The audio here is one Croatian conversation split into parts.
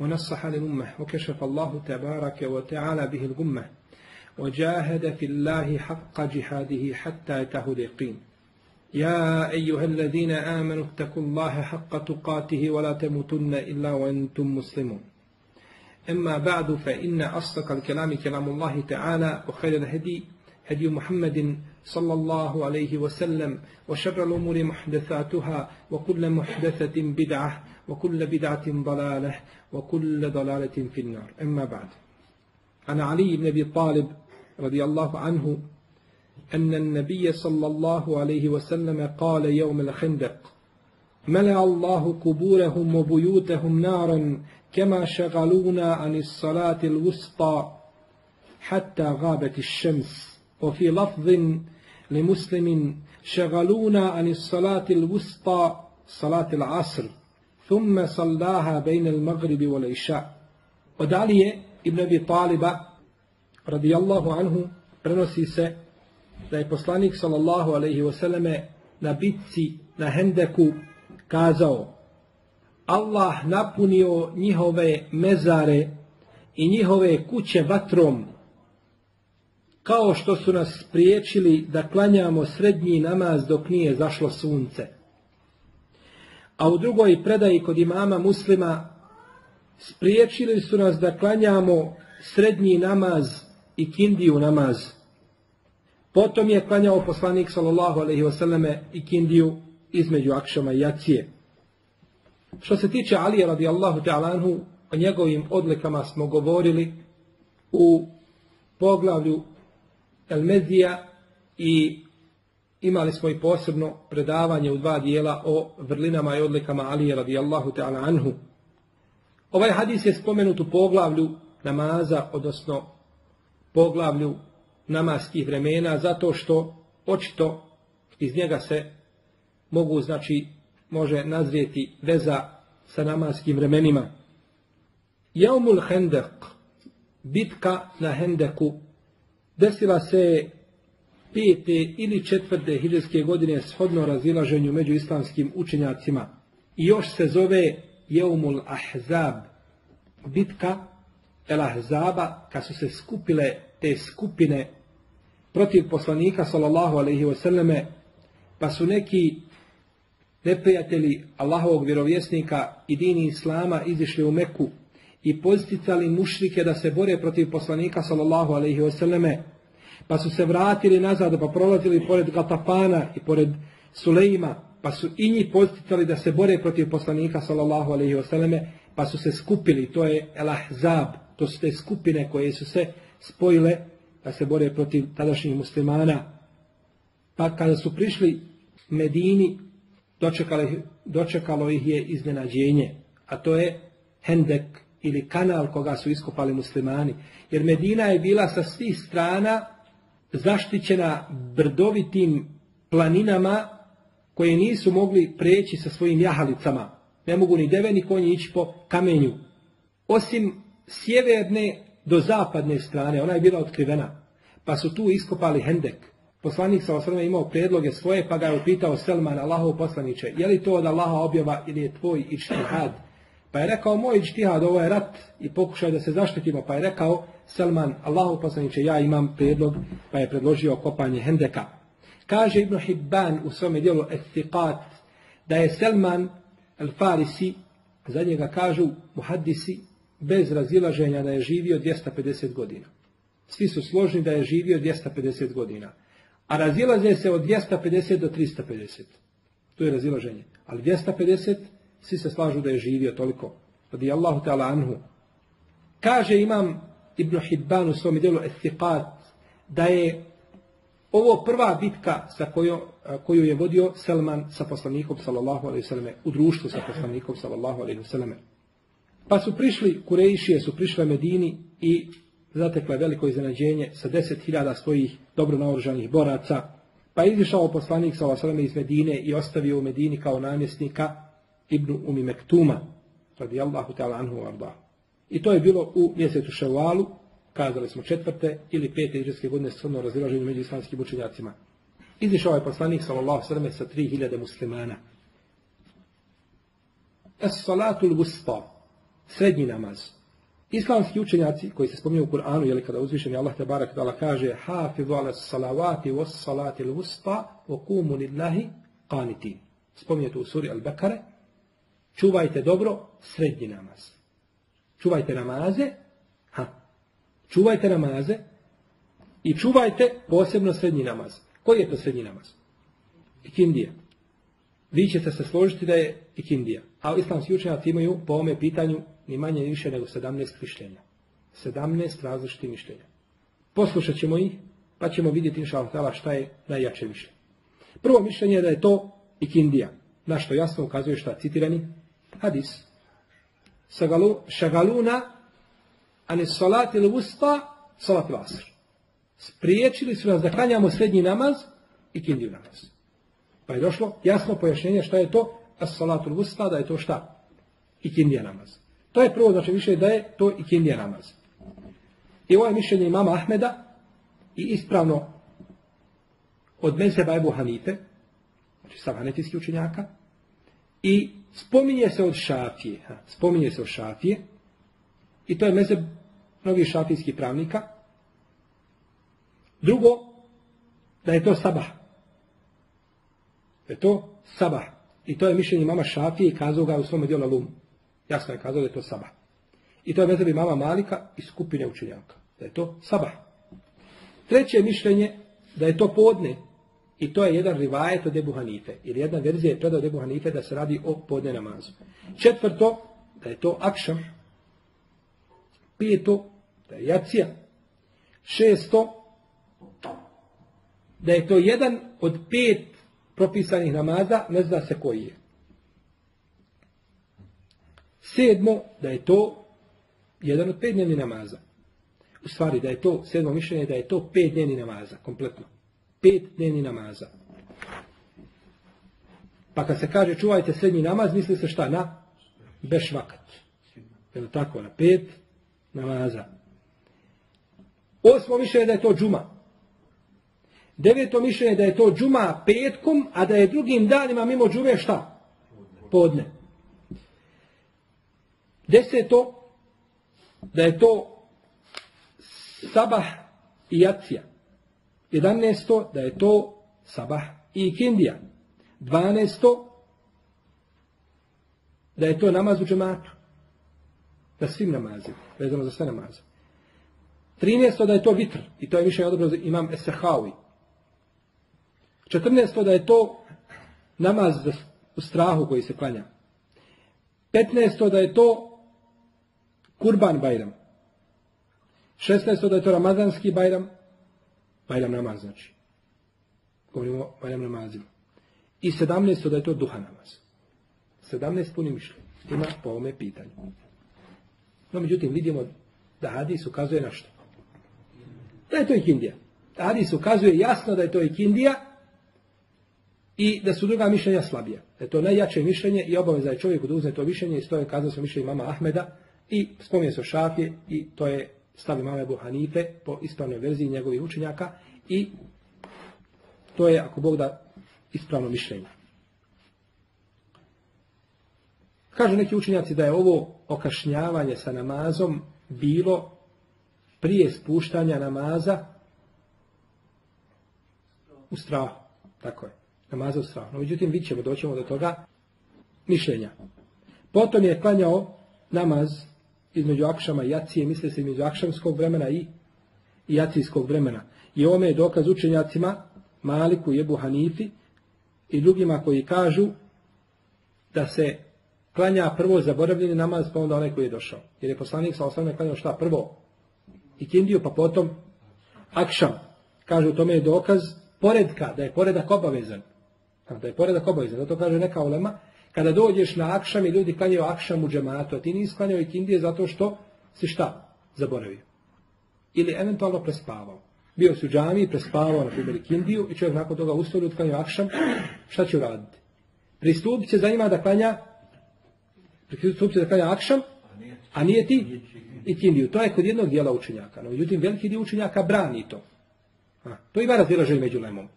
ونصح للأمة وكشف الله تبارك وتعالى به الغمة وجاهد في الله حق جهاده حتى أتاه اليقين. يا أيها الذين آمنوا اتقوا الله حق تقاته ولا تموتن إلا وأنتم مسلمون. أما بعد فإن أصدق الكلام كلام الله تعالى وخير الهدي هدي محمد صلى الله عليه وسلم وشر الأمور محدثاتها وكل محدثة بدعة وكل بدعة ضلالة وكل ضلالة في النار. أما بعد عن علي بن أبي طالب رضي الله عنه أن النبي صلى الله عليه وسلم قال يوم الخندق ملأ الله قبورهم وبيوتهم نارا كما شغلونا عن الصلاة الوسطى حتى غابت الشمس. وفي لفظ لمسلم شغلونا عن الصلاة الوسطى صلاة العصر. ثم صلاها بين المغرب والعشاء ودالije Ibn Abi Taliba radijallahu anhu prenosi se da je poslanik sallallahu alaihi wasallame na bitci na Hendeku kazao Allah napunio njihove mezare i njihove kuće vatrom kao što su nas spriječili da klanjamo srednji namaz dok nije zašlo sunce. A u drugoj predaji kod imama muslima spriječili su nas da klanjamo srednji namaz i kindiju namaz. Potom je klanjao poslanik sallallahu alaihi wasallame i kindiju između akšama i jacije. Što se tiče Alije radijallahu ta'ala anhu, o njegovim odlikama smo govorili u poglavlju Elmezija i imali smo i posebno predavanje u dva dijela o vrlinama i odlikama Alije radijallahu ta'ala anhu. Ovaj hadis je spomenut u poglavlju namaza, odnosno poglavlju namaskih vremena, zato što očito iz njega se mogu, znači, može nazrijeti veza sa namaskim vremenima. Jaumul Hendek, bitka na Hendeku, desila se pete ili četvrte hiljadske godine shodno razilaženju među islamskim učenjacima. I još se zove Jeumul Ahzab, bitka El Ahzaba, kad su se skupile te skupine protiv poslanika sallallahu alaihi wasallame, pa su neki neprijatelji Allahovog vjerovjesnika i dini Islama izišli u Meku i posticali mušrike da se bore protiv poslanika sallallahu alaihi wasallame, pa su se vratili nazad, pa prolazili pored Gatapana i pored Sulejima, pa su i njih posticali da se bore protiv poslanika sallallahu alaihi wasallame, pa su se skupili, to je El Ahzab, to su te skupine koje su se spojile da se bore protiv tadašnjih muslimana. Pa kada su prišli Medini, dočekalo, dočekalo ih je iznenađenje, a to je Hendek ili kanal koga su iskopali muslimani. Jer Medina je bila sa svih strana zaštićena brdovitim planinama koje nisu mogli preći sa svojim jahalicama. Ne mogu ni deve ni konji ići po kamenju. Osim sjeverne do zapadne strane, ona je bila otkrivena. Pa su tu iskopali hendek. Poslanik sa osrme imao predloge svoje, pa ga je upitao Selman, Allahov poslaniče, je li to od Allaha objava ili je tvoj ičtihad? Pa je rekao, moj ičtihad, ovo je rat i pokušaj da se zaštitimo. Pa je rekao, Selman, Allahov poslaniče, ja imam predlog, pa je predložio kopanje hendeka. Kaže Ibn Hibban u svome dijelu Ethiqat, da je Selman al-Farisi, za njega kažu muhaddisi, bez razilaženja da je živio 250 godina. Svi su složni da je živio 250 godina. A razilaze se od 250 do 350. To je razilaženje. Ali 250, svi se slažu da je živio toliko. Radi Allahu ta'ala anhu. Kaže imam Ibn Hibban u svom dijelu Ethiqat, da je ovo prva bitka sa koju, koju je vodio Selman sa poslanikom sallallahu alaihi sallam, u društvu sa poslanikom sallallahu alaihi sallam. Pa su prišli, Kurejšije su prišle Medini i zatekle veliko iznenađenje sa deset hiljada svojih dobro naoružanih boraca. Pa je izišao poslanik sa osrame iz Medine i ostavio u Medini kao namjesnika Ibnu Umi Mektuma, radijallahu ta'ala anhu arda. I to je bilo u mjesecu Ševalu, kazali smo četvrte ili pete iđeske godine shodno razilaženju među islamskim učenjacima. Izišao je poslanik sallallahu sallam sa 3000 muslimana. Es salatul wusta, srednji namaz. Islamski učenjaci koji se spominju u Kur'anu, jeli kada uzvišeni Allah te barak dala kaže hafizu ala salavati was salati al wusta wa kumu lillahi qanitin. Spominje u suri Al-Bekare. Čuvajte dobro srednji namaz. Čuvajte namaze, ha, čuvajte namaze i čuvajte posebno srednji namaz. Koji je to srednji namaz? Ikindija. Vi ćete se složiti da je ikindija. A islamski učenjaci imaju po ovome pitanju ni manje ni više nego 17 mišljenja. 17 različitih mišljenja. Poslušat ćemo ih, pa ćemo vidjeti inša šta je najjače mišljenje. Prvo mišljenje je da je to ikindija. Na što jasno ukazuje šta citirani hadis. Šagaluna ani salati ili usta salati asr. Spriječili su nas da klanjamo srednji namaz i kindiju namaz. Pa je došlo jasno pojašnjenje šta je to as salatul usta, da je to šta? I kindija namaz. To je prvo znači više da je to i kindija namaz. I ovo je mišljenje imama Ahmeda i ispravno od Mezheba Ebu Hanife, znači sa hanetijski učenjaka, i spominje se od šafije, spominje se od šafije, i to je Mezheb mnogih šafijskih pravnika. Drugo, da je to sabah. Da je to sabah. I to je mišljenje mama Šafije i kazao ga u svome dijelu Lum. Jasno je kazao da je to sabah. I to je mezhebi mama Malika i skupine učenjaka. Da je to sabah. Treće mišljenje da je to podne. I to je jedan rivajet od Ebu Hanife. Ili jedna verzija je predao od Ebu Hanife da se radi o podne namazu. Četvrto, da je to akšam. Peto, da je jacija. Šesto, da je to jedan od pet propisanih namaza, ne zna se koji je. Sedmo, da je to jedan od pet dnevni namaza. U stvari, da je to, sedmo mišljenje, da je to pet dnevni namaza, kompletno. Pet dnevni namaza. Pa kad se kaže čuvajte srednji namaz, misli se šta? Na bešvakat. Je tako? Na pet namaza. Osmo mišljenje da je to džuma. Deveto mišljenje da je to džuma petkom, a da je drugim danima mimo džume šta? Podne. Deseto, da je to sabah i jacija. Jedanesto, da je to sabah i ikindija. Dvanesto, da je to namaz u džematu. Na svim namazima, vezano za sve namaze. Trinesto, da je to vitr. I to je više odobro imam Esehawi. 14. da je to namaz u strahu koji se klanja. 15. da je to kurban bajram. 16. da je to ramazanski bajram. Bajram namaz znači. Govorimo o bajram namazima. I 17. da je to duha namaz. 17 puni mišljenja. Ima po ovome pitanju. No, međutim, vidimo da hadis ukazuje na što. Da je to i kindija. Hadis ukazuje jasno da je to i kindija, i da su druga mišljenja slabija. Da je to najjače mišljenje i obaveza je čovjeku da uzme to mišljenje i stoje kazao sam mišljenje mama Ahmeda i spominje se o Šafije i to je stavi mama Ebu po ispravnoj verziji njegovih učenjaka i to je, ako Bog da, ispravno mišljenje. Kažu neki učenjaci da je ovo okašnjavanje sa namazom bilo prije spuštanja namaza u strahu. Tako je namaza u strahu. No, međutim, vidjet ćemo, doćemo do toga mišljenja. Potom je klanjao namaz između akšama i jacije, misle se između akšamskog vremena i, i jacijskog vremena. I ovome je dokaz učenjacima, Maliku, Jebu Hanifi i drugima koji kažu da se klanja prvo zaboravljeni namaz, pa onda onaj koji je došao. Jer je poslanik sa osnovne klanjao šta? Prvo i kindiju, pa potom akšam. Kažu, tome je dokaz poredka, da je poredak obavezan da je poredak obavezan. Zato kaže neka ulema, Kada dođeš na akšam i ljudi klanjaju akšam u džematu, a ti nisi klanjao ikindije zato što si šta? Zaboravio. Ili eventualno prespavao. Bio si u džami, prespavao na primjer ikindiju i čovjek nakon toga ustao ljudi klanjaju akšam, šta će uraditi? Pristupit će za njima da klanja pristupit će da klanja akšam, a nije ti ikindiju. To je kod jednog dijela učenjaka. No, međutim, veliki dio učenjaka brani to. A, to ima razilaženje među lemom.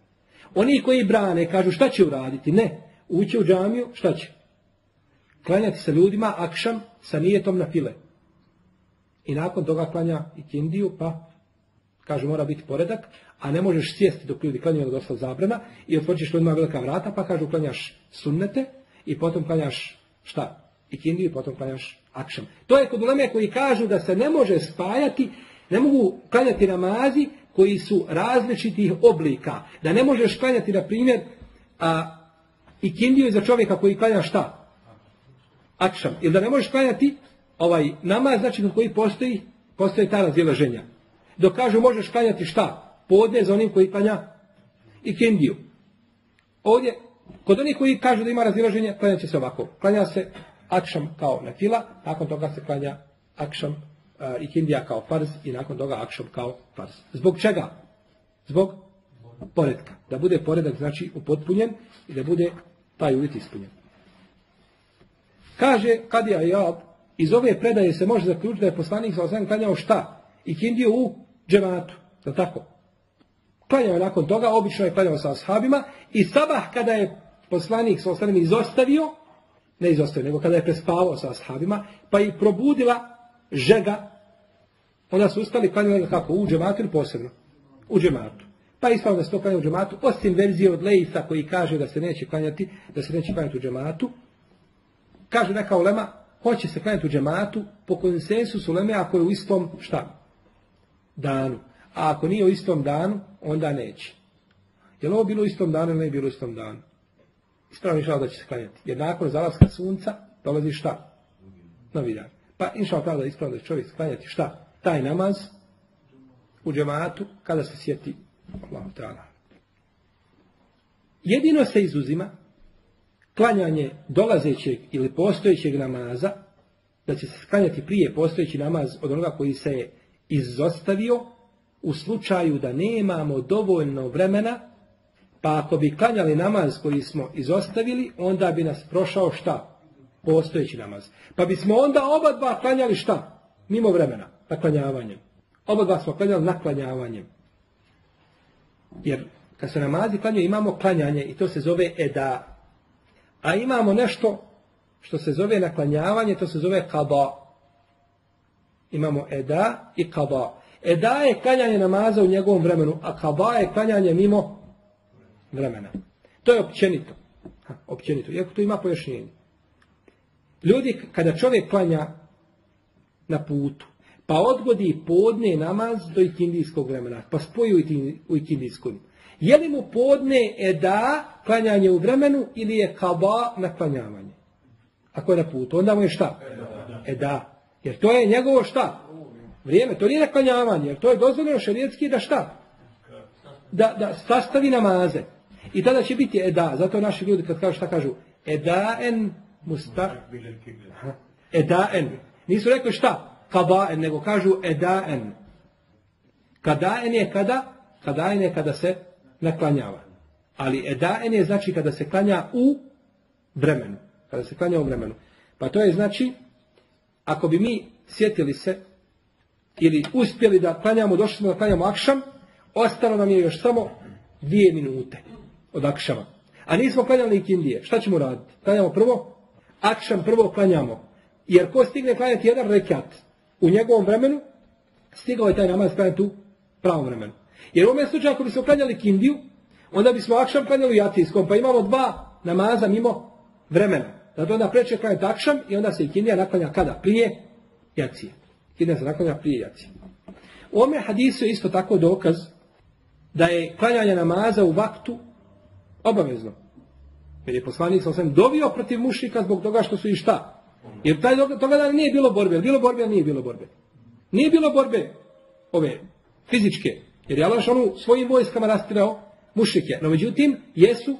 Oni koji brane kažu šta će uraditi? Ne. Ući u džamiju, šta će? Klanjati sa ljudima akšam sa nijetom na file. I nakon toga klanja i kindiju, pa kažu mora biti poredak, a ne možeš sjesti dok ljudi klanjaju dosta zabrana i otvoriš ljudima velika vrata, pa kažu klanjaš sunnete i potom klanjaš šta? I kindiju i potom klanjaš akšam. To je kod uleme koji kažu da se ne može spajati, ne mogu klanjati namazi koji su različitih oblika. Da ne možeš klanjati, na primjer, a, i kindiju za čovjeka koji klanja šta? Akšam. Ili da ne možeš klanjati ovaj namaz, znači kod koji postoji, postoji ta razilaženja. Dok kažu možeš klanjati šta? Podne za onim koji klanja i kindiju. Ovdje, kod onih koji kažu da ima razilaženje, klanja će se ovako. Klanja se akšam kao na fila, nakon toga se klanja akšam i kindija kao farz i nakon toga akšom kao farz. Zbog čega? Zbog poredka. Da bude poredak znači upotpunjen i da bude taj uvjet ispunjen. Kaže Kadija Jab, iz ove predaje se može zaključiti da je poslanik sa osam klanjao šta? I kindiju u džematu. Da tako? Klanjao nakon toga, obično je klanjao sa ashabima i sabah kada je poslanik sa osam izostavio, ne izostavio, nego kada je prespavao sa ashabima, pa i probudila žega Onda su ustali klanjali kako? U džematu ili posebno? U džematu. Pa ispalo da se to klanja u džematu, osim verzije od Lejsa koji kaže da se neće klanjati, da se neće klanjati u džematu. Kaže neka ulema, hoće se klanjati u džematu po konsensusu uleme ako je u istom šta? Danu. A ako nije u istom danu, onda neće. Je li ovo bilo u istom danu ili ne bilo u istom danu? Ispravno išao da će se klanjati. Jer nakon zalaska sunca dolazi šta? Novi dan. Pa inšao da ispravno da će čovjek klanjati šta? taj namaz u džematu kada se sjeti. Jedino se izuzima klanjanje dolazećeg ili postojećeg namaza, da će se klanjati prije postojeći namaz od onoga koji se je izostavio u slučaju da nemamo dovoljno vremena, pa ako bi klanjali namaz koji smo izostavili, onda bi nas prošao šta? Postojeći namaz. Pa bismo onda oba dva klanjali šta? Mimo vremena naklanjavanjem. Oba dva smo klanjali naklanjavanjem. Jer kad se namazi klanjaju imamo klanjanje i to se zove eda. A imamo nešto što se zove naklanjavanje, to se zove kaba. Imamo eda i kaba. Eda je klanjanje namaza u njegovom vremenu, a kaba je klanjanje mimo vremena. To je općenito. Ha, općenito. Iako to ima pojašnjenje. Ljudi, kada čovjek klanja na putu, pa odgodi podne namaz do ikindijskog vremena, pa spoji u ikindijskom. Je li mu podne eda, klanjanje u vremenu, ili je kaba na klanjavanje? Ako je na putu, onda mu je šta? Eda. Jer to je njegovo šta? Vrijeme, to nije na klanjavanje, jer to je dozvoljeno šarijetski da šta? Da, da sastavi namaze. I tada će biti eda. Zato naši ljudi kad kažu šta kažu? Edaen musta. Edaen. Nisu rekli šta? Kadaen, nego kažu edaen. Kadaen je kada? Kadaen je kada se naklanjava. Ali edaen je znači kada se klanja u vremenu. Kada se klanja u vremenu. Pa to je znači, ako bi mi sjetili se ili uspjeli da klanjamo, došli smo da klanjamo akšam, ostalo nam je još samo dvije minute od akšama. A nismo klanjali ikindije. Šta ćemo raditi? Klanjamo prvo? Akšam prvo klanjamo. Jer ko stigne klanjati jedan rekat, u njegovom vremenu, stigao je taj namaz klanjati u pravom vremenu. Jer u ovom slučaju, ako bismo klanjali kindiju, onda bismo akšam klanjali jacijskom, pa imamo dva namaza mimo vremena. Zato onda preče klanjati akšam i onda se i kindija naklanja kada? Prije jacije. Kindija se naklanja prije jacije. U ome hadisu je isto tako dokaz da je klanjanje namaza u vaktu obavezno. Jer je poslanik sam dovio protiv mušika zbog toga što su i šta? Jer taj, toga dana nije bilo borbe. Bilo borbe, nije bilo borbe. Nije bilo borbe ove fizičke. Jer je Allah onu svojim vojskama rastirao mušike. No međutim, jesu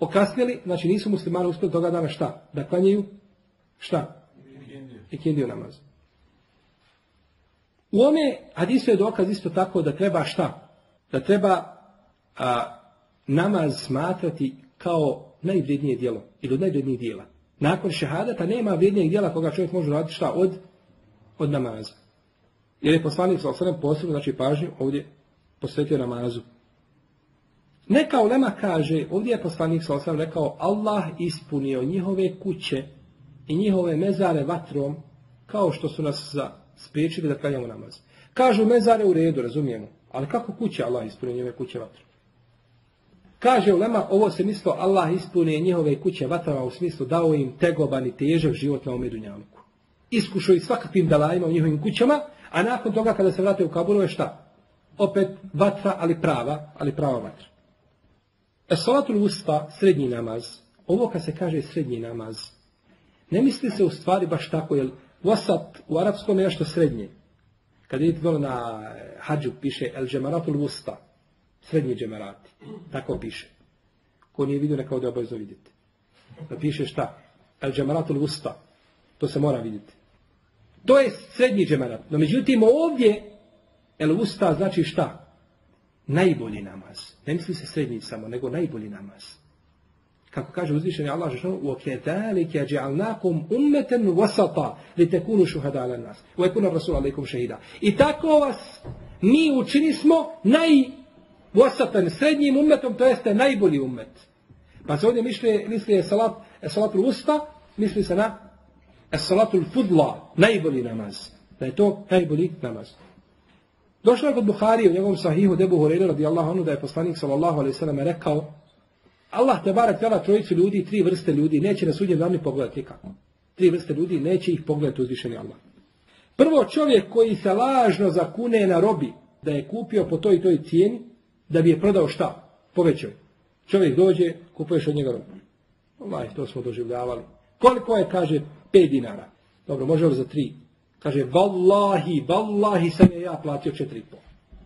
okasnili, znači nisu muslimani uspjeli toga dana šta? Da klanjaju šta? Ikindiju namaz. U ome hadisu je dokaz isto tako da treba šta? Da treba a, namaz smatrati kao najvrednije djelo ili od najvrednijih dijela. Nakon šehadata nema vrijednijeg dijela koga čovjek može raditi šta? Od, od namaza. Jer je poslanik sa osrem posebno, znači pažnju ovdje posvetio namazu. Neka ulema kaže, ovdje je poslanik sa osam rekao, Allah ispunio njihove kuće i njihove mezare vatrom, kao što su nas za, spriječili da klanjamo namaz. Kažu mezare u redu, razumijemo. Ali kako kuće Allah ispunio njihove kuće vatrom? Kaže ulema, ovo se mislo Allah ispunio njihove kuće vatrama u smislu dao im tegoban i težak život na omedunjavniku. Iskušao ih svakakvim dalajima u njihovim kućama, a nakon toga kada se vrate u Kabulu je šta? Opet vatra, ali prava, ali prava vatra. Esalatul usta, srednji namaz. Ovo kad se kaže srednji namaz, ne misli se u stvari baš tako, jer wasat u arapskom je nešto srednje. Kad vidite dole na hađu piše el džemaratul usta, srednji džemarati. Tako piše. Ko nije vidio, neka ovdje obavezno vidjeti. Da piše šta? El džemaratul usta. To se mora vidjeti. To je srednji džemarat. No međutim ovdje el usta znači šta? najbolji namaz. Ne misli se srednji samo, nego najbolji namaz. Kako kaže uzvišeni Allah žešanu, وَكَذَلِكَ جَعَلْنَاكُمْ أُمَّةً وَسَطًا لِتَكُونُوا شُهَدَا عَلَى النَّاسِ وَيَكُونَ الرَّسُولَ عَلَيْكُمْ شَهِدًا I tako vas mi učini smo naj wasatan, srednjim ummetom, to jeste najbolji ummet. Pa se ovdje misli, misli je salat, salatul usta, misli se na salatul fudla, najbolji namaz. Da je to najbolji namaz. Došlo je kod Buharije u njegovom sahihu debu Horeira radijallahu anhu da je poslanik sallallahu alaihi sallam rekao Allah te barak tjela trojicu ljudi, tri vrste ljudi, neće na sudnjem danu pogledati nikako. Tri vrste ljudi neće ih pogledati uzvišeni Allah. Prvo čovjek koji se lažno zakune na robi da je kupio po toj toj cijeni, da bi je prodao šta? Povećao. Čovjek dođe, kupuješ od njega robu. Ovaj, to smo doživljavali. Koliko je, kaže, 5 dinara. Dobro, može li za tri? Kaže, vallahi, vallahi sam je ja platio četiri pol.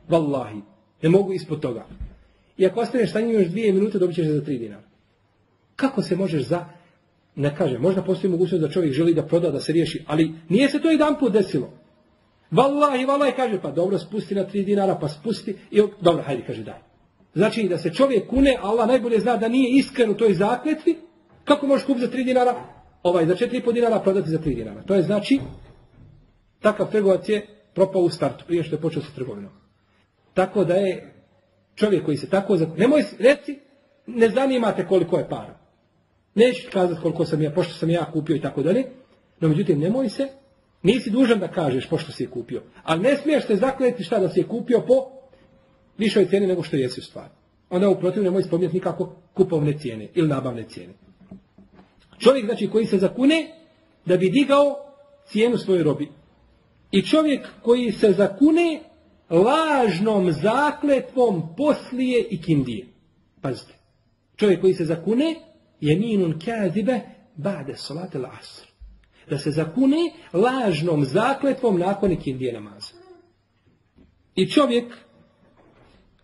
Vallahi. Ne mogu ispod toga. I ako ostaneš sa njim još dvije minute, dobit ćeš za tri dinara. Kako se možeš za... Ne kaže, možda postoji mogućnost da čovjek želi da proda, da se riješi, ali nije se to jedan put desilo. Vallahi, vallahi, kaže, pa dobro, spusti na tri dinara, pa spusti. I, dobro, hajde, kaže, daj. Znači, da se čovjek kune, Allah najbolje zna da nije iskren u toj zakletvi, kako možeš kupiti za tri dinara? Ovaj, za četiri po dinara prodati za tri dinara. To je znači, Takav trgovac je propao u startu, prije što je počeo sa trgovinom. Tako da je čovjek koji se tako... Nemoj reci, ne zanimate koliko je para. Neću kazati koliko sam ja, pošto sam ja kupio i tako dalje. No međutim, nemoj se, nisi dužan da kažeš pošto si je kupio. Ali ne smiješ se zakljeti šta da si je kupio po višoj cijeni nego što jesi u stvari. Onda u protiv nemoj spominjati nikako kupovne cijene ili nabavne cijene. Čovjek znači koji se zakune da bi digao cijenu svoje robi. I čovjek koji se zakune lažnom zakletvom poslije i kindije. Pazite. Čovjek koji se zakune je minun kazibe bade salate asr. Da se zakune lažnom zakletvom nakon ikindije namaza. I čovjek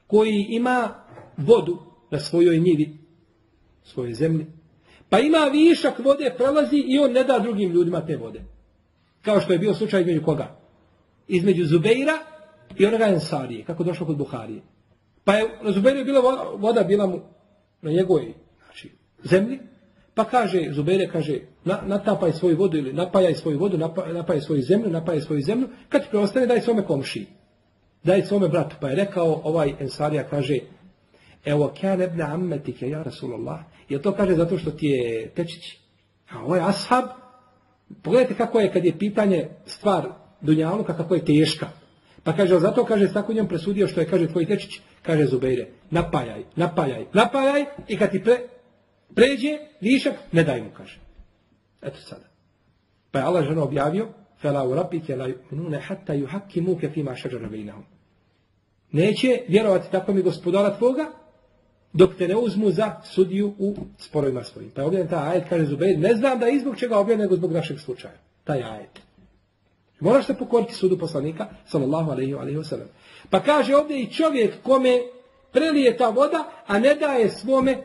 koji ima vodu na svojoj njivi, svojoj zemlji, pa ima višak vode, prelazi i on ne da drugim ljudima te vode. Kao što je bio slučaj između koga? Između Zubeira i onoga Ensarije, kako došlo kod Buharije. Pa je na Zubeiru bila voda, voda bila mu na njegovoj znači, zemlji, pa kaže, Zubeire kaže, na, natapaj svoju vodu ili napajaj svoju vodu, napaj, napajaj svoju zemlju, napajaj svoju zemlju, kad ti preostane daj svome komši. Daj svome bratu. Pa je rekao ovaj Ensarija, kaže, evo kjan ebne ammetike, ja Rasulullah, je to kaže zato što ti je tečić. A ovo je ashab, Pogledajte kako je kad je pitanje stvar Dunjaluka, kako je teška. Pa kaže, zato kaže, tako njom presudio što je, kaže, tvoj tečić, kaže Zubeire, napajaj, napajaj, napajaj i kad ti pre, Pređe, višak, ne daj mu, kaže. Eto sada. Pa je Allah žena objavio, fela u rapike la junune hatta juhakki fima šađara. Neće vjerovati tako mi gospodara tvoga, dok te ne uzmu za sudiju u sporovima svojim. Pa je objavljen taj ajet, kaže Zubeir, ne znam da je izbog čega objavljen, nego zbog našeg slučaja. Taj ajet. Moraš se pokoriti sudu poslanika, sallallahu alaihi wa sallam. Pa kaže ovdje i čovjek kome prelije ta voda, a ne daje svome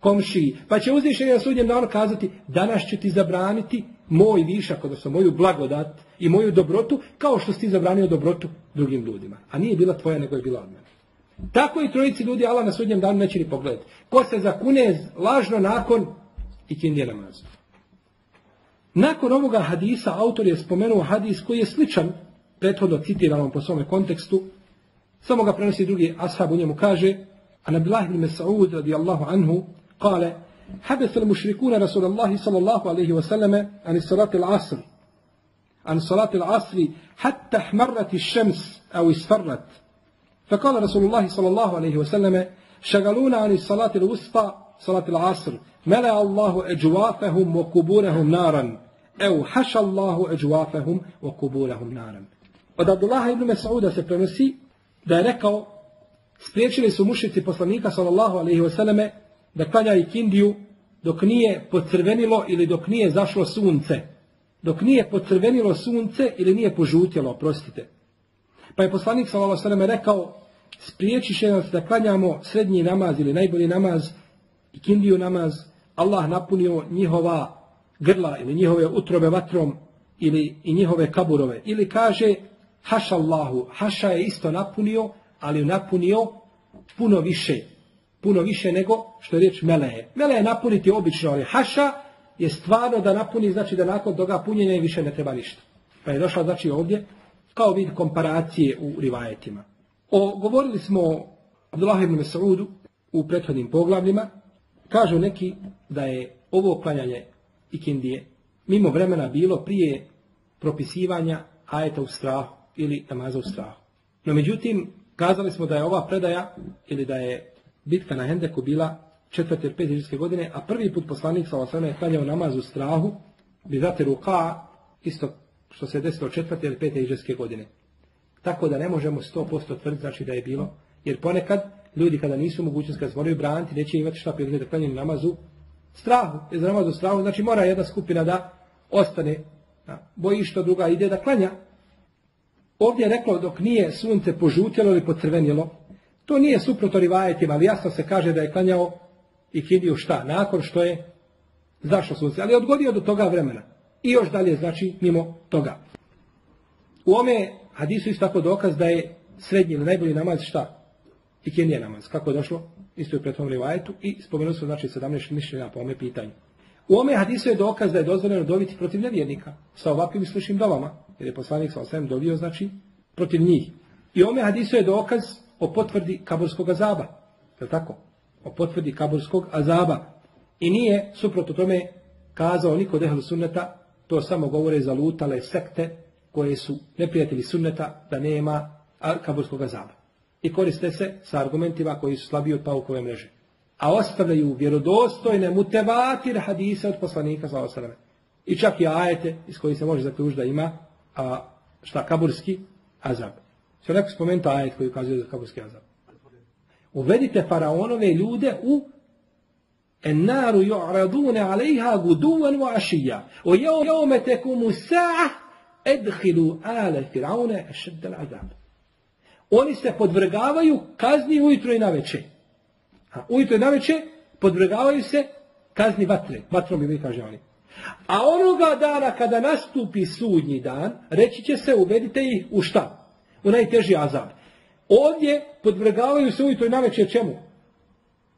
komšiji. Pa će uzvišeni na sudnjem danu kazati, danas ću ti zabraniti moj višak, odnosno moju blagodat i moju dobrotu, kao što si ti zabranio dobrotu drugim ljudima. A nije bila tvoja, nego je bila od mene. Tako i trojici ljudi Allah na sudnjem danu neće ni pogledati. Ko se zakune lažno nakon i kindije namazu. Nakon ovoga hadisa autor je spomenuo hadis koji je sličan prethodno citiranom po svome kontekstu. Samo ga prenosi drugi ashab u njemu kaže a na Bilah ibn Mas'ud radijallahu anhu kale حدث المشركون رسول الله صلى الله عليه وسلم عن صلاة العصر عن صلاة العصر حتى احمرت الشمس أو اسفرت فقال رسول الله صلى الله عليه وسلم شغلونا عن الصلاة الوسطى صلاة العصر. ملأ الله أجوافهم وقبورهم نارا أو حشى الله أجوافهم وقبورهم نارا. Od Abdullaha ibn Mas'uda se prenosi da je rekao spriječili su mušici poslanika sallallahu alaihi wasallame da klanja ikindiju dok nije pocrvenilo ili dok nije zašlo sunce. Dok nije pocrvenilo sunce ili nije požutjelo, prostite. Pa je poslanik ve rekao: "Spriječiše nas da klanjamo srednji namaz ili najbolji namaz kindiju namaz. Allah napunio njihova grla ili njihove utrobe vatrom ili i njihove kaburove. Ili kaže haša Allahu, haša je isto napunio, ali napunio puno više. Puno više nego što je riječ meleje. Meleje napuniti obično, ali haša je stvarno da napuni, znači da nakon toga punjenja više ne treba ništa. Pa je došao znači ovdje kao vid komparacije u rivajetima. O, govorili smo o Abdullah ibn u prethodnim poglavljima. Kažu neki da je ovo klanjanje ikindije mimo vremena bilo prije propisivanja ajeta u strahu ili namaza u strahu. No međutim, kazali smo da je ova predaja ili da je bitka na Hendeku bila četvrte ili iđeske godine, a prvi put poslanik sa osvrame je klanjao namaz u strahu, bi zate ruka, isto što se desilo četvrte ili pete iđeske godine. Tako da ne možemo 100% tvrditi znači da je bilo, jer ponekad ljudi kada nisu mogućnosti, kada se moraju braniti, neće imati šta prilike da klanjaju namazu strahu. Jer za namazu strahu znači mora jedna skupina da ostane, boji što druga ide da klanja. Ovdje je reklo dok nije sunce požutjelo ili pocrvenjelo, to nije suprotno rivajetima, ali jasno se kaže da je klanjao i kidiju šta? Nakon što je zašlo sunce, ali je odgodio do toga vremena. I još dalje, znači, mimo toga. U ome hadisu isto tako dokaz da je srednji ili najbolji namaz šta? I nije namaz. Kako je došlo? Isto je prethodno rivajetu i spomenuo se znači 17 mišljenja po ome pitanju. U ome hadisu je dokaz da je dozvoljeno dobiti protiv nevjernika sa ovakvim sličnim dovama. Jer je poslanik sa osvijem dobio, znači, protiv njih. I u ome hadisu je dokaz o potvrdi kaburskog azaba. Je tako? O potvrdi kaburskog azaba. I nije, suprotno tome, kazao niko dehlu sunneta, to samo govore za lutale sekte koje su neprijatelji sunneta da nema kaburskog azaba. I koriste se sa argumentima koji su slabiji od paukove mreže. A ostavljaju vjerodostojne mutevatir hadise od poslanika za osaleme. I čak i ajete iz koji se može zaključiti da ima a, šta kaburski azab. Sve neko spomenuti ajet koji ukazuje za kaburski azab. Uvedite faraonove ljude u النار يعرضون عليها غدوا وعشيا ويوم تقوم الساعة ادخلوا آل فرعون أشد العذاب Oni se podvrgavaju kazni ujutro i naveče. A ujutro i naveče podvrgavaju se kazni vatre. Vatrom mi kaže oni. A onoga dana kada nastupi sudnji dan, reći će se uvedite ih u šta? U najteži azab. Ovdje podvrgavaju se ujutro i naveče čemu?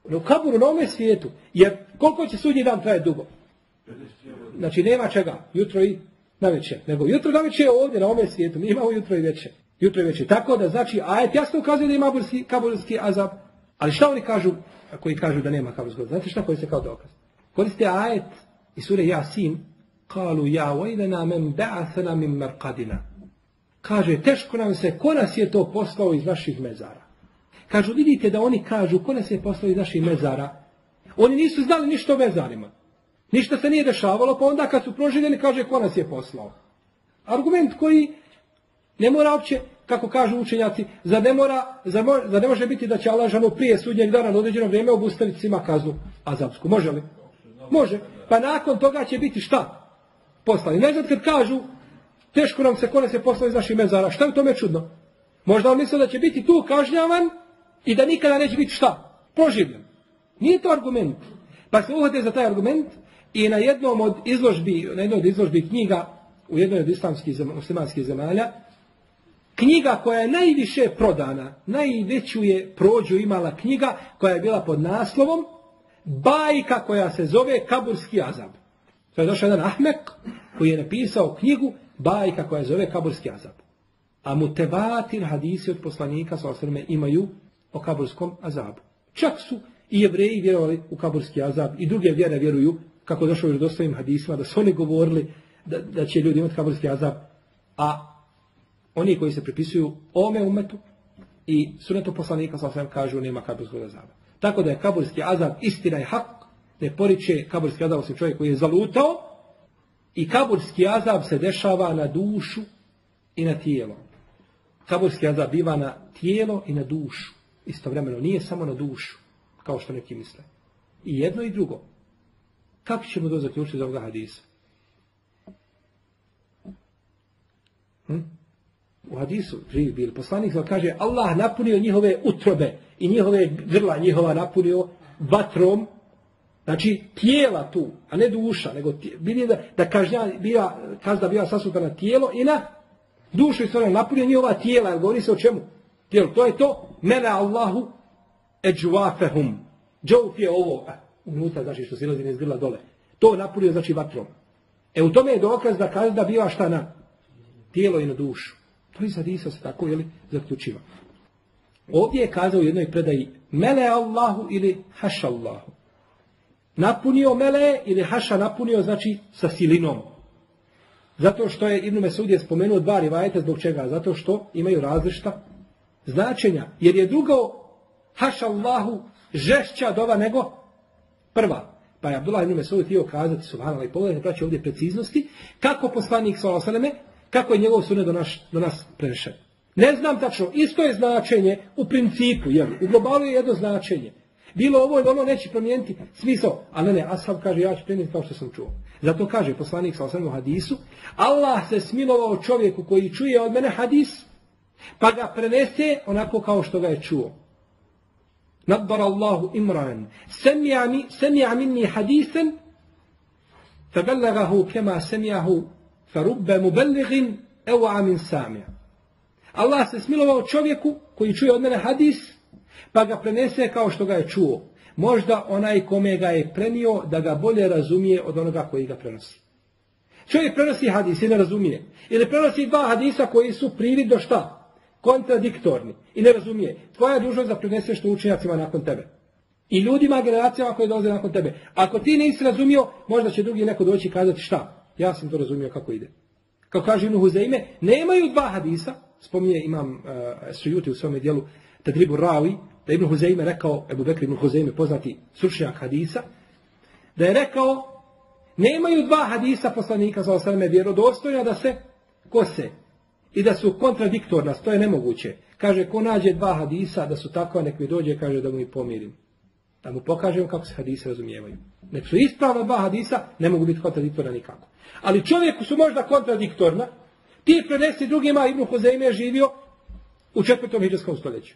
U kaburu na ovome svijetu. Jer koliko će sudnji dan traje dugo? Znači nema čega. Jutro i naveče. Nego jutro i naveče je ovdje na ovome svijetu. Mi imamo jutro i večer. Jutro i večer. Tako da znači ajet jasno ukazuje da ima burski, kaburski azab. Ali šta oni kažu koji kažu da nema kaburskog? Znate šta koji se kao dokaz? Koriste ajet i sure Jasin. Kalu ja vajlena men ba'athana min marqadina. Kaže, teško nam se, ko nas je to poslao iz naših mezara? Kažu, vidite da oni kažu, ko nas je poslao iz naših mezara? Oni nisu znali ništa o mezarima. Ništa se nije dešavalo, pa onda kad su proživljeni, kaže, ko nas je poslao? Argument koji ne mora uopće, kako kažu učenjaci, za ne, mora, za, mo, može biti da će Allah žano prije sudnjeg dana na određeno vrijeme obustaviti svima kaznu azapsku. Može li? Može. Pa nakon toga će biti šta? Poslani. Ne znam kad kažu, teško nam se ko nas je poslao iz naših mezara. Šta je u tome čudno? Možda on misle da će biti tu kažnjavan i da nikada neće biti šta? Proživljen. Nije to argument. Pa se uhvate za taj argument i na jednom od izložbi, na jednom od izložbi knjiga u jednoj od islamskih muslimanskih zemalja, knjiga koja je najviše prodana, najveću je prođu imala knjiga koja je bila pod naslovom bajka koja se zove Kaburski azab. To je došao jedan Ahmek koji je napisao knjigu bajka koja zove Kaburski azab. A mutevatir hadisi od poslanika sa osrme imaju o kaburskom azabu. Čak su i jevreji vjerovali u kaburski azab i druge vjere vjeruju, kako došlo u dostojim hadisima, da su oni govorili da, da će ljudi imati kaburski azab, a oni koji se pripisuju ome umetu i sunetu poslanika sa osrme kažu nema kaburskog azaba. Tako da je kaburski azab istina i hak, ne poriče kaburski azab osim čovjek koji je zalutao i kaburski azab se dešava na dušu i na tijelo. Kaburski azab biva na tijelo i na dušu. Istovremeno nije samo na dušu, kao što neki misle. I jedno i drugo. Kako ćemo to zaključiti za ovoga hadisa? Hm? U hadisu živi bili poslanik kaže Allah napunio njihove utrobe i njihove grla njihova napunio vatrom Znači, tijela tu, a ne duša, nego bili da, da kažnja, bila, kazda bila sasuta na tijelo i na dušu i stvarno napunio njihova tijela, jer govori se o čemu? Tijelo, to je to, mene Allahu eđuafehum. Džauf je ovo, a, unutra, znači što silazi iz grla dole. To napunio, znači, vatrom. E u tome je dokaz da kaže da biva šta na tijelo i na dušu. To je sad se tako, jeli, zaključiva. Ovdje je kazao u jednoj predaji mele Allahu ili haša Allahu napunio mele ili haša napunio znači sa silinom. Zato što je Ibn Mesud je spomenuo dva rivajeta zbog čega? Zato što imaju različita značenja. Jer je drugo haša Allahu žešća dova nego prva. Pa je Abdullah ibn Mesud htio kazati subhanallah i pogledajte praći ovdje preciznosti kako poslanik sallallahu kako je njegov sunet do, naš, do nas prenešen. Ne znam tačno, isto je značenje u principu, jer u globalu je jedno značenje. Bilo ovo ili ono neće promijeniti smisao. A ne, ne, Ashab kaže ja ću prenijeti kao što sam čuo. Zato kaže poslanik sa osam hadisu, Allah se smilovao čovjeku koji čuje od mene hadis, pa ga prenese onako kao što ga je čuo. Nadbar Allahu imran. Semija minni hadisen, fabellagahu kema semijahu farubbe mubelligin evo amin samija. Allah se smilovao čovjeku koji čuje od mene hadis, pa ga prenese kao što ga je čuo. Možda onaj kome ga je prenio da ga bolje razumije od onoga koji ga prenosi. Čovjek prenosi hadis i ne razumije. Ili prenosi dva hadisa koji su privid do šta? Kontradiktorni. I ne razumije. Tvoja je dužnost da preneseš što učenjacima nakon tebe. I ljudima, generacijama koji dolaze nakon tebe. Ako ti nisi razumio, možda će drugi neko doći i kazati šta? Ja sam to razumio kako ide. Kao kaže Ibn Huzeime, nemaju dva hadisa, spominje imam uh, Sujuti u svome dijelu Tadribu Rawi, da Ibn Huzeime rekao, Ebu Bekri Ibn Huzeime poznati stručnjak hadisa, da je rekao, nemaju dva hadisa poslanika za osrame vjerodostojna da se kose i da su kontradiktorna, to je nemoguće. Kaže, ko nađe dva hadisa da su takva, nek mi dođe, kaže da mu i pomirim. Da mu pokažem kako se hadisi razumijevaju. Nek su ispravna dva hadisa, ne mogu biti kontradiktorna nikako. Ali čovjeku su možda kontradiktorna, ti prenesi drugima, Ibn Huzeime je živio u četvrtom hiđarskom stoljeću.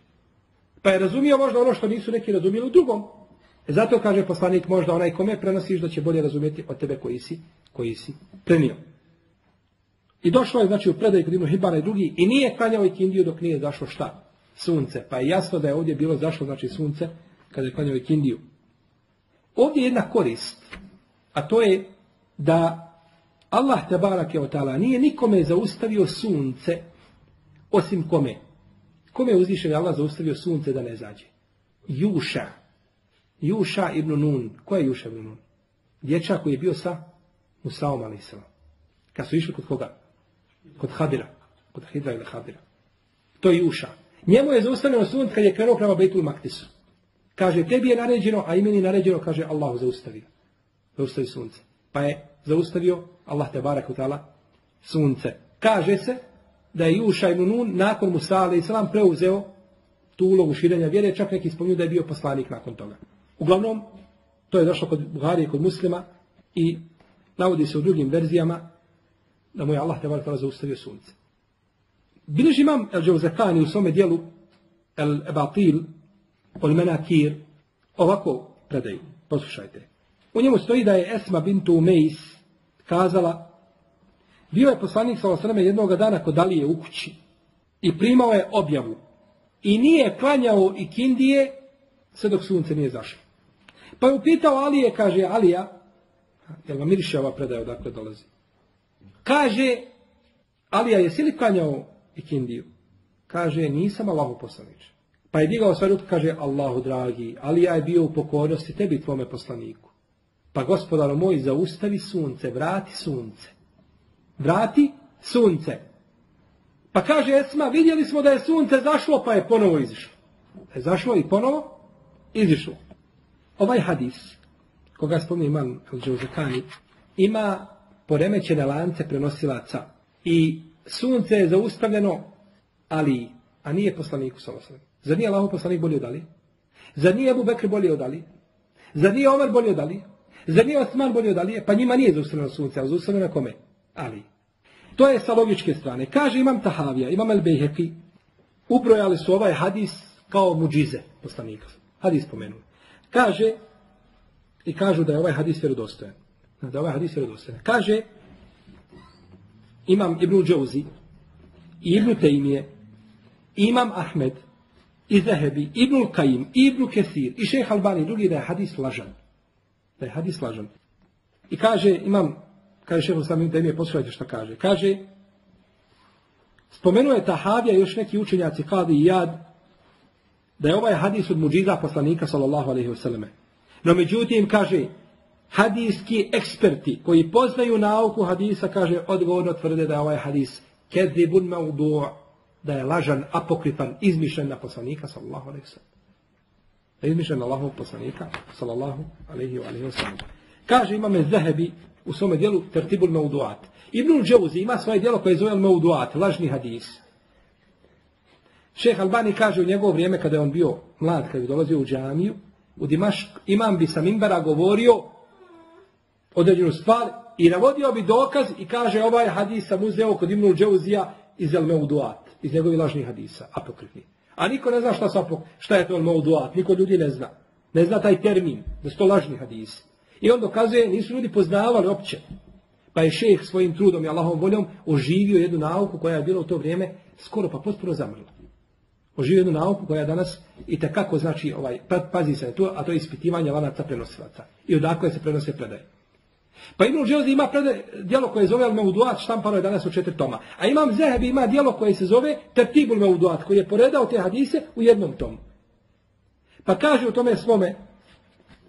Pa je razumio možda ono što nisu neki razumijeli u drugom. Zato kaže poslanik možda onaj kome prenosiš da će bolje razumjeti od tebe koji si, koji si prenio. I došlo je znači u predaj kod Ibn Hibana i drugi i nije klanjao Kindiju dok nije zašlo šta? Sunce. Pa je jasno da je ovdje bilo zašlo znači sunce kada je klanjao Kindiju. Ovdje je jedna korist, a to je da Allah te barake nije nikome zaustavio sunce osim kome? Kome je uzvišen Allah zaustavio sunce da ne zađe? Juša. Juša ibn Nun. Ko je Juša ibn Nun? Dječak koji je bio sa Musaom a.s. Kad su išli kod koga? Kod Hadira. Kod Hidra ili Hadira. To je Juša. Njemu je zaustavljeno sunce kad je krenuo prema Bejtul Maktisu. Kaže, tebi je naređeno, a i meni naređeno, kaže, Allah zaustavio. Zaustavi sunce. Pa je zaustavio Allah te barak sunce. Kaže se da je Juša ibn Nun nakon Musa a.s. preuzeo tu ulogu širenja vjere, čak neki spominju da je bio poslanik nakon toga. Uglavnom, to je došlo kod Buhari i kod muslima i navodi se u drugim verzijama da mu je Allah te tala zaustavio sunce. Bileži imam El Džavzakani u svome dijelu El Ebatil Ol Menakir ovako predaju. Poslušajte. U njemu stoji da je Esma bintu Umejs kazala bio je poslanik sa osrame jednog dana kod Alije u kući i primao je objavu. I nije klanjao i kindije sve dok sunce nije zašlo. Pa je upitao Alije, kaže Alija, jel vam miriše ova predaja odakle dolazi? Kaže, Alija, jesi li klanjao i kindiju? Kaže, nisam Allahu poslanič. Pa je digao sve ruke, kaže, Allahu dragi, Alija je bio u pokornosti tebi tvome poslaniku. Pa gospodaro moj, zaustavi sunce, vrati sunce. Vrati sunce. Pa kaže Esma, vidjeli smo da je sunce zašlo, pa je ponovo izišlo. Je zašlo i ponovo izišlo. Ovaj hadis, koga spominje imam al ima poremećene lance prenosilaca. I sunce je zaustavljeno Ali, a nije poslaniku sa Zar nije Allah poslanik bolji od Ali? Zar nije Ebu Bekr bolji od Ali? Zar nije Omer bolji od Ali? Zar nije Osman bolji od Ali? Pa njima nije zaustavljeno sunce, ali zaustavljeno kome? Ali. To je sa logičke strane. Kaže imam Tahavija, imam El Bejhefi, ubrojali su ovaj hadis kao muđize poslanika. Hadis spomenuli. Kaže, i kažu da je ovaj hadis vjerodostojan. Da je ovaj hadis vjerodostojan. Kaže, imam Ibnu Džouzi, i Ibnu Tejmije, imam Ahmed, i Zahebi, Ibnu Kajim, Ibnu Kesir, i šeh Albani, drugi da je hadis lažan. Da je hadis lažan. I kaže, imam Kaže šeho samim da je poslušajte što kaže. Kaže, spomenuo je Tahavija i još neki učenjaci Kadi i Jad, da je ovaj hadis od muđiza poslanika sallallahu alaihi wasallam. No međutim, kaže, hadijski eksperti koji poznaju nauku hadisa, kaže, odgovorno tvrde da je ovaj hadis kedibun maudu' da je lažan, apokrifan, izmišljen na poslanika sallallahu alaihi wasallam. Da je izmišljen na poslanika sallallahu alaihi wasallam. Kaže imame Zahebi u svome dijelu Tertibul Mauduat. Ibnul Džauzi ima svoje dijelo koje zove Mauduat, lažni hadis. Šeh Albani kaže u njegovo vrijeme kada je on bio mlad, kada je dolazio u džamiju, u Dimašk, imam bi sa Mimbara govorio određenu stvar i navodio bi dokaz i kaže ovaj hadis sam uzeo kod Ibnul Džauzija iz El Mauduat, iz njegovih lažnih hadisa, apokrifni. A niko ne zna šta, šta je to El Mauduat, niko ljudi ne zna. Ne zna taj termin, da su to lažni hadisi. I on dokazuje, nisu ljudi poznavali opće. Pa je šeh svojim trudom i Allahom voljom oživio jednu nauku koja je bila u to vrijeme skoro pa potpuno zamrla. Oživio jednu nauku koja je danas i takako znači, ovaj, pa, pazi se na to, a to je ispitivanje lanaca prenosilaca. I odakle se prenose predaje. Pa Ibn Dželzi ima predaje, djelo koje zove Al-Meuduat, štampano je danas u četiri toma. A Imam Zehebi ima djelo koje se zove Tertibul Meuduat, koji je poredao te hadise u jednom tomu. Pa kaže u tome svome,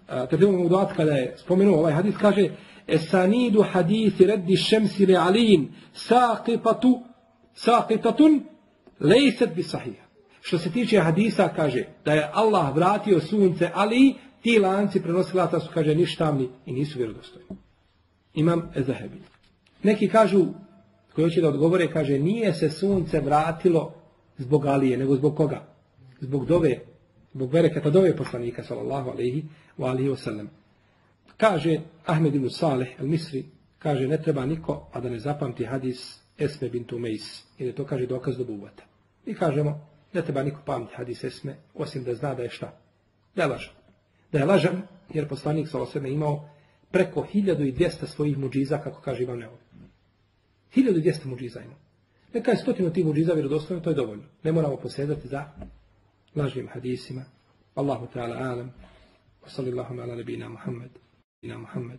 Tademu Mudat kada je spomenuo ovaj hadis, kaže Esanidu hadisi reddi šemsi le alijin saqitatu lejset bi sahih. Što se tiče hadisa, kaže da je Allah vratio sunce, ali ti lanci prenosilaca su, kaže, ništavni i nisu vjerodostojni. Imam Ezahebi. Neki kažu, koji hoće da odgovore, kaže, nije se sunce vratilo zbog Alije, nego zbog koga? Zbog dove zbog bereketa dove poslanika sallallahu alaihi wa alihi wasallam. Kaže Ahmed ibn Saleh al-Misri, kaže ne treba niko, a da ne zapamti hadis Esme bin Tumejs, jer to kaže dokaz dobuvata. I kažemo, ne treba niko pamti hadis Esme, osim da zna da je šta? Da je lažan. Da je lažan, jer poslanik sallallahu alaihi imao preko 1200 svojih muđiza, kako kaže Ivan Neov. 1200 muđiza ima. Neka je stotinu tih muđiza vjerodostojno, to je dovoljno. Ne moramo posjedati za lažnim hadisima. Allahu ta'ala alam. Wa sallallahu ala nabina Muhammad. Muhammad.